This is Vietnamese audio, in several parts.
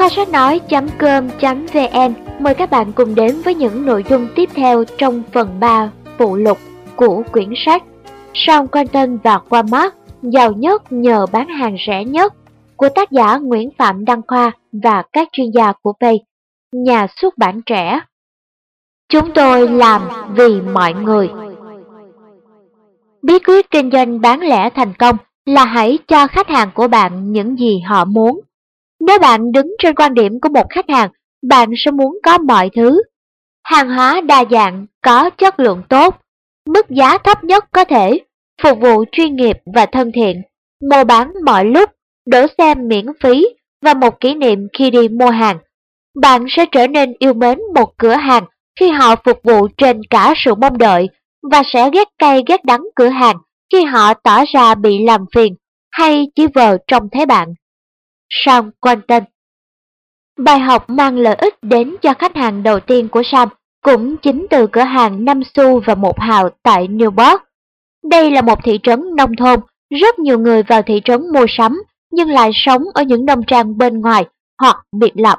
Khoa sách nói.com.vn mời các bạn cùng đến với những nội dung tiếp theo trong phần 3 phụ lục của quyển sách Sean Quentin và Walmart giàu nhất nhờ bán hàng rẻ nhất của tác giả Nguyễn Phạm Đăng Khoa và các chuyên gia của Pay, nhà xuất bản trẻ. Chúng tôi làm vì mọi người. Bí quyết kinh doanh bán lẻ thành công là hãy cho khách hàng của bạn những gì họ muốn. Nếu bạn đứng trên quan điểm của một khách hàng, bạn sẽ muốn có mọi thứ. Hàng hóa đa dạng, có chất lượng tốt, mức giá thấp nhất có thể, phục vụ chuyên nghiệp và thân thiện, mua bán mọi lúc, đổ xe miễn phí và một kỷ niệm khi đi mua hàng. Bạn sẽ trở nên yêu mến một cửa hàng khi họ phục vụ trên cả sự mong đợi và sẽ ghét cay ghét đắng cửa hàng khi họ tỏ ra bị làm phiền hay chỉ vờ trông thế bạn. Sam Quanton Bài học mang lợi ích đến cho khách hàng đầu tiên của Sam cũng chính từ cửa hàng 5 xu và một hào tại Newport. Đây là một thị trấn nông thôn, rất nhiều người vào thị trấn mua sắm nhưng lại sống ở những nông trang bên ngoài hoặc biệt lập.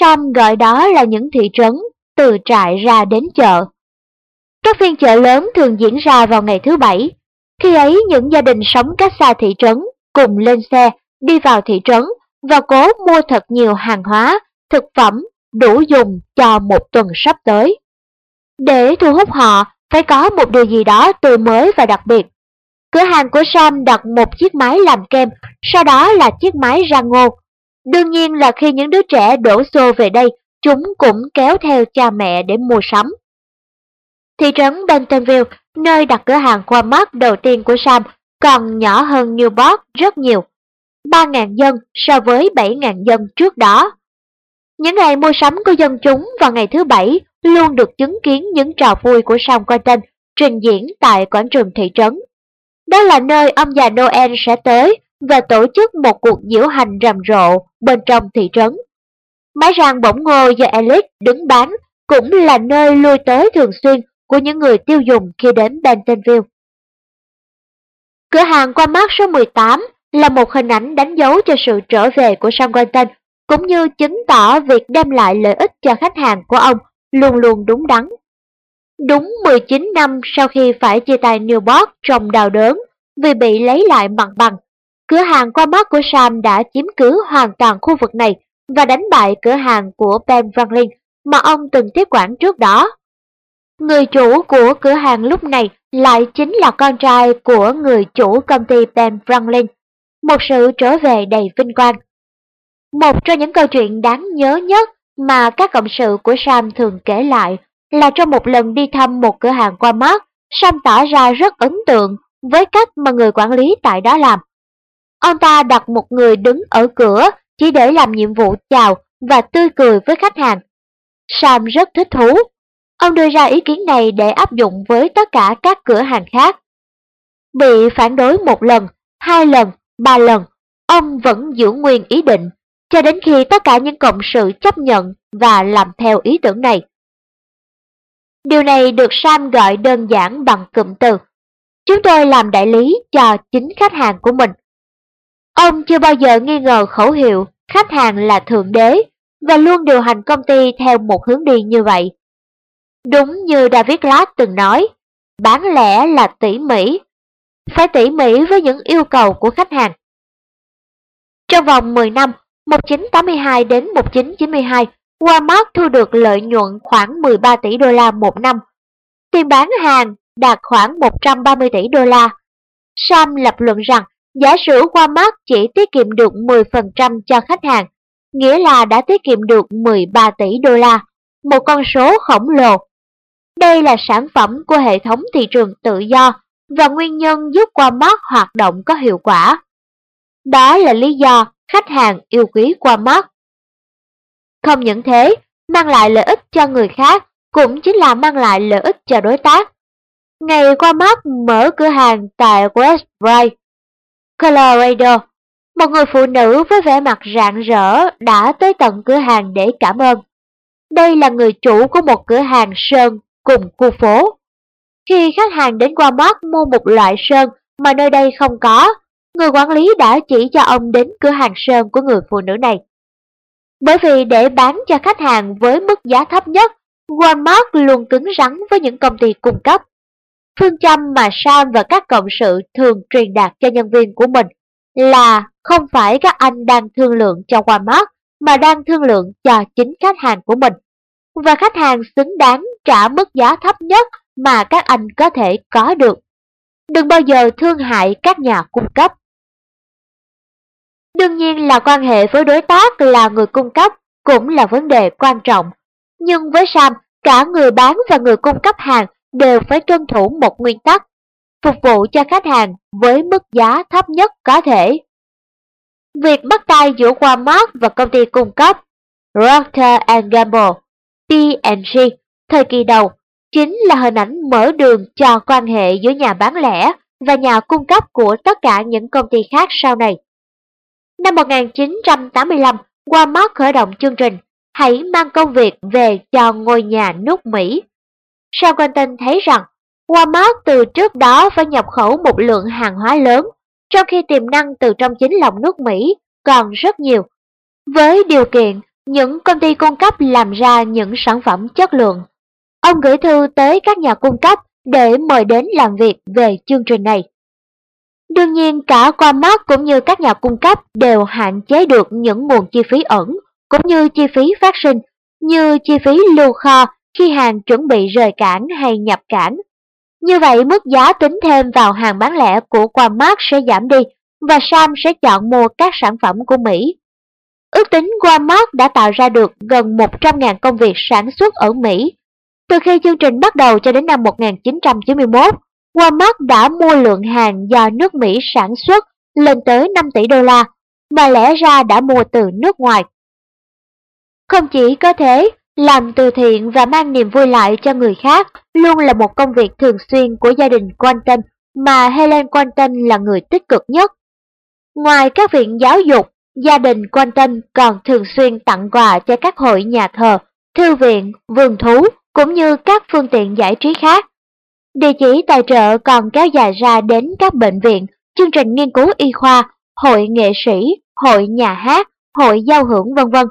Sam gọi đó là những thị trấn từ trại ra đến chợ. Các phiên chợ lớn thường diễn ra vào ngày thứ bảy. Khi ấy những gia đình sống cách xa thị trấn cùng lên xe đi vào thị trấn và cố mua thật nhiều hàng hóa, thực phẩm đủ dùng cho một tuần sắp tới. Để thu hút họ, phải có một điều gì đó tươi mới và đặc biệt. Cửa hàng của Sam đặt một chiếc máy làm kem, sau đó là chiếc máy rang ngô. Đương nhiên là khi những đứa trẻ đổ xô về đây, chúng cũng kéo theo cha mẹ để mua sắm. Thị trấn Bentonville, nơi đặt cửa hàng Walmart đầu tiên của Sam, còn nhỏ hơn Newport rất nhiều. 3.000 dân so với 7.000 dân trước đó. Những ngày mua sắm của dân chúng vào ngày thứ Bảy luôn được chứng kiến những trò vui của Sam Quentin trình diễn tại quảng trường thị trấn. Đó là nơi ông già Noel sẽ tới và tổ chức một cuộc diễu hành rầm rộ bên trong thị trấn. Máy rang bỗng ngô do Elliot đứng bán cũng là nơi lui tới thường xuyên của những người tiêu dùng khi đến Bentonville. Cửa hàng qua mắt số 18 là một hình ảnh đánh dấu cho sự trở về của Sam Walton, cũng như chứng tỏ việc đem lại lợi ích cho khách hàng của ông luôn luôn đúng đắn. Đúng 19 năm sau khi phải chia tay Newport trong đào đớn vì bị lấy lại mặt bằng, cửa hàng qua mắt của Sam đã chiếm cứ hoàn toàn khu vực này và đánh bại cửa hàng của Ben Franklin mà ông từng tiếp quản trước đó. Người chủ của cửa hàng lúc này lại chính là con trai của người chủ công ty Ben Franklin, một sự trở về đầy vinh quang. Một trong những câu chuyện đáng nhớ nhất mà các cộng sự của Sam thường kể lại là trong một lần đi thăm một cửa hàng qua mắt, Sam tỏ ra rất ấn tượng với cách mà người quản lý tại đó làm. Ông ta đặt một người đứng ở cửa chỉ để làm nhiệm vụ chào và tươi cười với khách hàng. Sam rất thích thú. Ông đưa ra ý kiến này để áp dụng với tất cả các cửa hàng khác. Bị phản đối một lần, hai lần, ba lần, ông vẫn giữ nguyên ý định, cho đến khi tất cả những cộng sự chấp nhận và làm theo ý tưởng này. Điều này được Sam gọi đơn giản bằng cụm từ. Chúng tôi làm đại lý cho chính khách hàng của mình. Ông chưa bao giờ nghi ngờ khẩu hiệu khách hàng là thượng đế và luôn điều hành công ty theo một hướng đi như vậy. Đúng như David Latt từng nói, bán lẻ là tỉ mỉ, phải tỉ mỉ với những yêu cầu của khách hàng. Trong vòng 10 năm, 1982 đến 1992, Walmart thu được lợi nhuận khoảng 13 tỷ đô la một năm. Tiền bán hàng đạt khoảng 130 tỷ đô la. Sam lập luận rằng giả sử Walmart chỉ tiết kiệm được 10% cho khách hàng, nghĩa là đã tiết kiệm được 13 tỷ đô la, một con số khổng lồ. Đây là sản phẩm của hệ thống thị trường tự do và nguyên nhân giúp Walmart hoạt động có hiệu quả. Đó là lý do khách hàng yêu quý Walmart. Không những thế, mang lại lợi ích cho người khác cũng chính là mang lại lợi ích cho đối tác. Ngày Walmart mở cửa hàng tại West Bright, Colorado, một người phụ nữ với vẻ mặt rạng rỡ đã tới tận cửa hàng để cảm ơn. Đây là người chủ của một cửa hàng sơn cùng khu phố. Khi khách hàng đến Walmart mua một loại sơn mà nơi đây không có, người quản lý đã chỉ cho ông đến cửa hàng sơn của người phụ nữ này. Bởi vì để bán cho khách hàng với mức giá thấp nhất, Walmart luôn cứng rắn với những công ty cung cấp. Phương châm mà Sam và các cộng sự thường truyền đạt cho nhân viên của mình là không phải các anh đang thương lượng cho Walmart mà đang thương lượng cho chính khách hàng của mình. Và khách hàng xứng đáng trả mức giá thấp nhất mà các anh có thể có được. Đừng bao giờ thương hại các nhà cung cấp. Đương nhiên là quan hệ với đối tác là người cung cấp cũng là vấn đề quan trọng. Nhưng với Sam, cả người bán và người cung cấp hàng đều phải tuân thủ một nguyên tắc, phục vụ cho khách hàng với mức giá thấp nhất có thể. Việc bắt tay giữa Walmart và công ty cung cấp Procter Gamble, P&G thời kỳ đầu chính là hình ảnh mở đường cho quan hệ giữa nhà bán lẻ và nhà cung cấp của tất cả những công ty khác sau này. Năm 1985, Walmart khởi động chương trình Hãy mang công việc về cho ngôi nhà nước Mỹ. Sam Quentin thấy rằng Walmart từ trước đó phải nhập khẩu một lượng hàng hóa lớn, trong khi tiềm năng từ trong chính lòng nước Mỹ còn rất nhiều. Với điều kiện những công ty cung cấp làm ra những sản phẩm chất lượng, ông gửi thư tới các nhà cung cấp để mời đến làm việc về chương trình này. Đương nhiên cả Walmart cũng như các nhà cung cấp đều hạn chế được những nguồn chi phí ẩn, cũng như chi phí phát sinh, như chi phí lưu kho khi hàng chuẩn bị rời cảng hay nhập cảng. Như vậy mức giá tính thêm vào hàng bán lẻ của Walmart sẽ giảm đi và Sam sẽ chọn mua các sản phẩm của Mỹ. Ước tính Walmart đã tạo ra được gần 100.000 công việc sản xuất ở Mỹ. Từ khi chương trình bắt đầu cho đến năm 1991, Walmart đã mua lượng hàng do nước Mỹ sản xuất lên tới 5 tỷ đô la, mà lẽ ra đã mua từ nước ngoài. Không chỉ có thế, làm từ thiện và mang niềm vui lại cho người khác luôn là một công việc thường xuyên của gia đình Quanton mà Helen Quanton là người tích cực nhất. Ngoài các viện giáo dục, gia đình Quanton còn thường xuyên tặng quà cho các hội nhà thờ, thư viện, vườn thú cũng như các phương tiện giải trí khác. Địa chỉ tài trợ còn kéo dài ra đến các bệnh viện, chương trình nghiên cứu y khoa, hội nghệ sĩ, hội nhà hát, hội giao hưởng vân vân.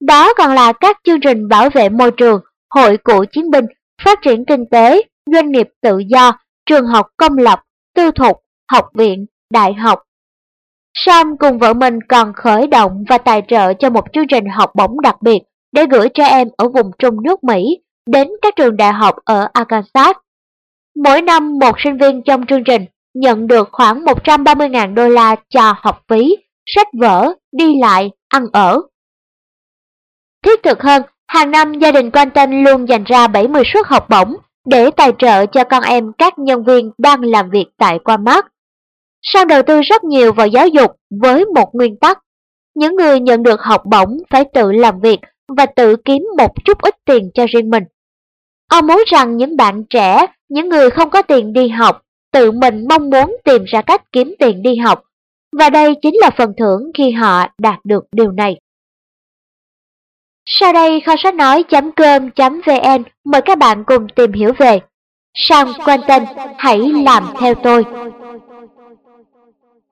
Đó còn là các chương trình bảo vệ môi trường, hội cựu chiến binh, phát triển kinh tế, doanh nghiệp tự do, trường học công lập, tư thục, học viện, đại học. Sam cùng vợ mình còn khởi động và tài trợ cho một chương trình học bổng đặc biệt để gửi trẻ em ở vùng trung nước Mỹ đến các trường đại học ở Arkansas. Mỗi năm một sinh viên trong chương trình nhận được khoảng 130.000 đô la cho học phí, sách vở, đi lại, ăn ở. Thiết thực hơn, hàng năm gia đình Quanton luôn dành ra 70 suất học bổng để tài trợ cho con em các nhân viên đang làm việc tại Walmart. Sau đầu tư rất nhiều vào giáo dục với một nguyên tắc, những người nhận được học bổng phải tự làm việc và tự kiếm một chút ít tiền cho riêng mình. Ông muốn rằng những bạn trẻ, những người không có tiền đi học, tự mình mong muốn tìm ra cách kiếm tiền đi học, và đây chính là phần thưởng khi họ đạt được điều này. Sau đây kho sách nói.com.vn mời các bạn cùng tìm hiểu về Sam Quentin, hãy làm theo tôi.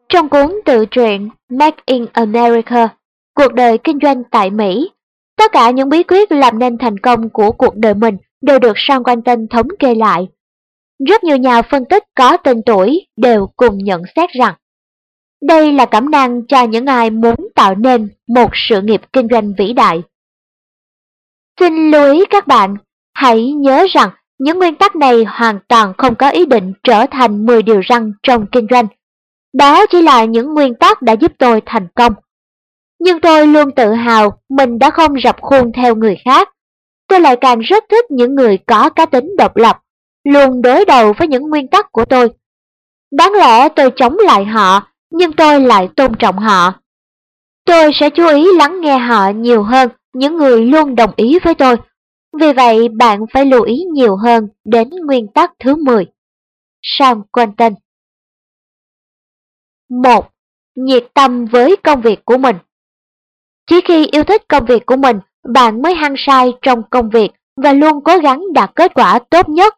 Trong cuốn tự truyện Make in America, cuộc đời kinh doanh tại Mỹ, tất cả những bí quyết làm nên thành công của cuộc đời mình đều được Sam Quentin thống kê lại. Rất nhiều nhà phân tích có tên tuổi đều cùng nhận xét rằng đây là cẩm năng cho những ai muốn tạo nên một sự nghiệp kinh doanh vĩ đại. Xin lưu ý các bạn, hãy nhớ rằng những nguyên tắc này hoàn toàn không có ý định trở thành 10 điều răn trong kinh doanh. Đó chỉ là những nguyên tắc đã giúp tôi thành công. Nhưng tôi luôn tự hào mình đã không rập khuôn theo người khác. Tôi lại càng rất thích những người có cá tính độc lập, luôn đối đầu với những nguyên tắc của tôi. Đáng lẽ tôi chống lại họ, nhưng tôi lại tôn trọng họ. Tôi sẽ chú ý lắng nghe họ nhiều hơn những người luôn đồng ý với tôi. Vì vậy bạn phải lưu ý nhiều hơn đến nguyên tắc thứ 10. Sam Quentin 1. Nhiệt tâm với công việc của mình Chỉ khi yêu thích công việc của mình, bạn mới hăng say trong công việc và luôn cố gắng đạt kết quả tốt nhất.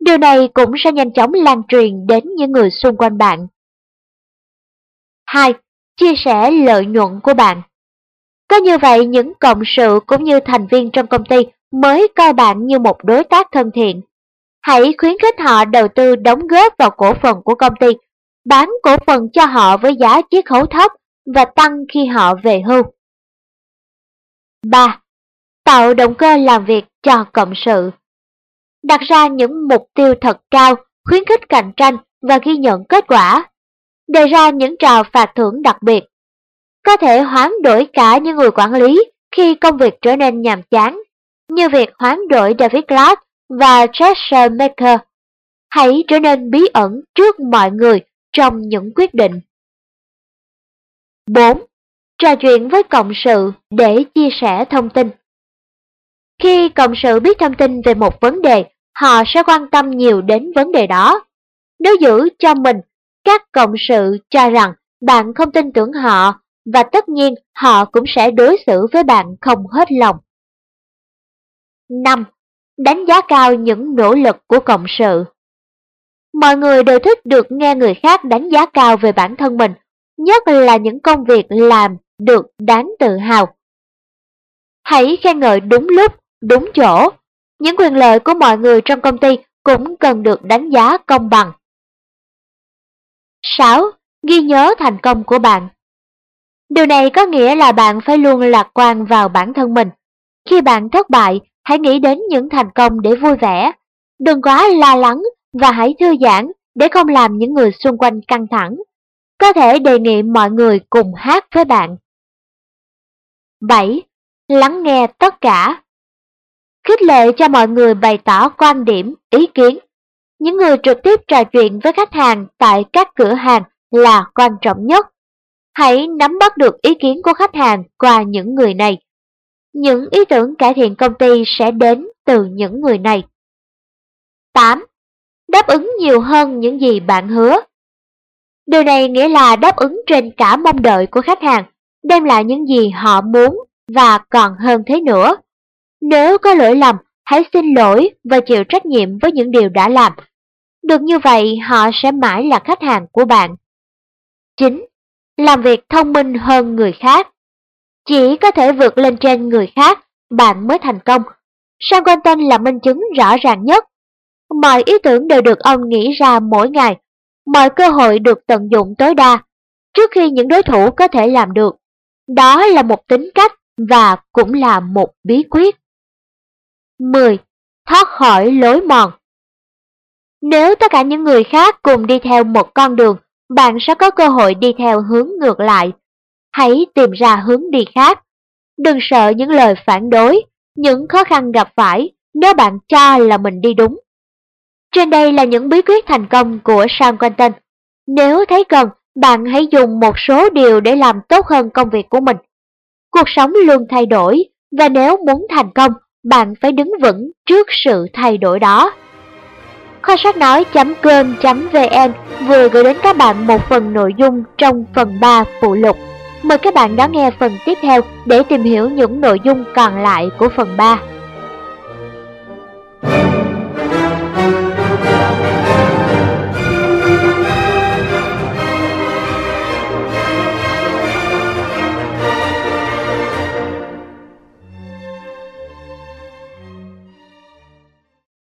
Điều này cũng sẽ nhanh chóng lan truyền đến những người xung quanh bạn. 2. Chia sẻ lợi nhuận của bạn Có như vậy những cộng sự cũng như thành viên trong công ty mới coi bạn như một đối tác thân thiện. Hãy khuyến khích họ đầu tư đóng góp vào cổ phần của công ty, bán cổ phần cho họ với giá chiết khấu thấp và tăng khi họ về hưu. 3. Tạo động cơ làm việc cho cộng sự Đặt ra những mục tiêu thật cao, khuyến khích cạnh tranh và ghi nhận kết quả. Đề ra những trò phạt thưởng đặc biệt. Có thể hoán đổi cả những người quản lý khi công việc trở nên nhàm chán, như việc hoán đổi David Glass và Chester Maker. Hãy trở nên bí ẩn trước mọi người trong những quyết định. 4. Trò chuyện với cộng sự để chia sẻ thông tin. Khi cộng sự biết thông tin về một vấn đề, họ sẽ quan tâm nhiều đến vấn đề đó. Nếu giữ cho mình, các cộng sự cho rằng bạn không tin tưởng họ và tất nhiên họ cũng sẽ đối xử với bạn không hết lòng. 5. Đánh giá cao những nỗ lực của cộng sự Mọi người đều thích được nghe người khác đánh giá cao về bản thân mình, nhất là những công việc làm được đáng tự hào. Hãy khen ngợi đúng lúc, đúng chỗ. Những quyền lợi của mọi người trong công ty cũng cần được đánh giá công bằng. 6. Ghi nhớ thành công của bạn Điều này có nghĩa là bạn phải luôn lạc quan vào bản thân mình. Khi bạn thất bại, hãy nghĩ đến những thành công để vui vẻ. Đừng quá lo lắng và hãy thư giãn để không làm những người xung quanh căng thẳng. Có thể đề nghị mọi người cùng hát với bạn. 7. Lắng nghe tất cả Khích lệ cho mọi người bày tỏ quan điểm, ý kiến. Những người trực tiếp trò chuyện với khách hàng tại các cửa hàng là quan trọng nhất. Hãy nắm bắt được ý kiến của khách hàng qua những người này. Những ý tưởng cải thiện công ty sẽ đến từ những người này. 8. Đáp ứng nhiều hơn những gì bạn hứa. Điều này nghĩa là đáp ứng trên cả mong đợi của khách hàng, đem lại những gì họ muốn và còn hơn thế nữa. Nếu có lỗi lầm, hãy xin lỗi và chịu trách nhiệm với những điều đã làm. Được như vậy, họ sẽ mãi là khách hàng của bạn. 9. Làm việc thông minh hơn người khác. Chỉ có thể vượt lên trên người khác, bạn mới thành công. Sam Quentin là minh chứng rõ ràng nhất. Mọi ý tưởng đều được ông nghĩ ra mỗi ngày, mọi cơ hội được tận dụng tối đa, trước khi những đối thủ có thể làm được. Đó là một tính cách và cũng là một bí quyết. 10. Thoát khỏi lối mòn Nếu tất cả những người khác cùng đi theo một con đường, bạn sẽ có cơ hội đi theo hướng ngược lại. Hãy tìm ra hướng đi khác. Đừng sợ những lời phản đối, những khó khăn gặp phải nếu bạn cho là mình đi đúng. Trên đây là những bí quyết thành công của Sam Quentin. Nếu thấy cần, bạn hãy dùng một số điều để làm tốt hơn công việc của mình. Cuộc sống luôn thay đổi, và nếu muốn thành công, bạn phải đứng vững trước sự thay đổi đó. Kho sách nói.com.vn vừa gửi đến các bạn một phần nội dung trong phần 3 phụ lục. Mời các bạn đón nghe phần tiếp theo để tìm hiểu những nội dung còn lại của phần 3.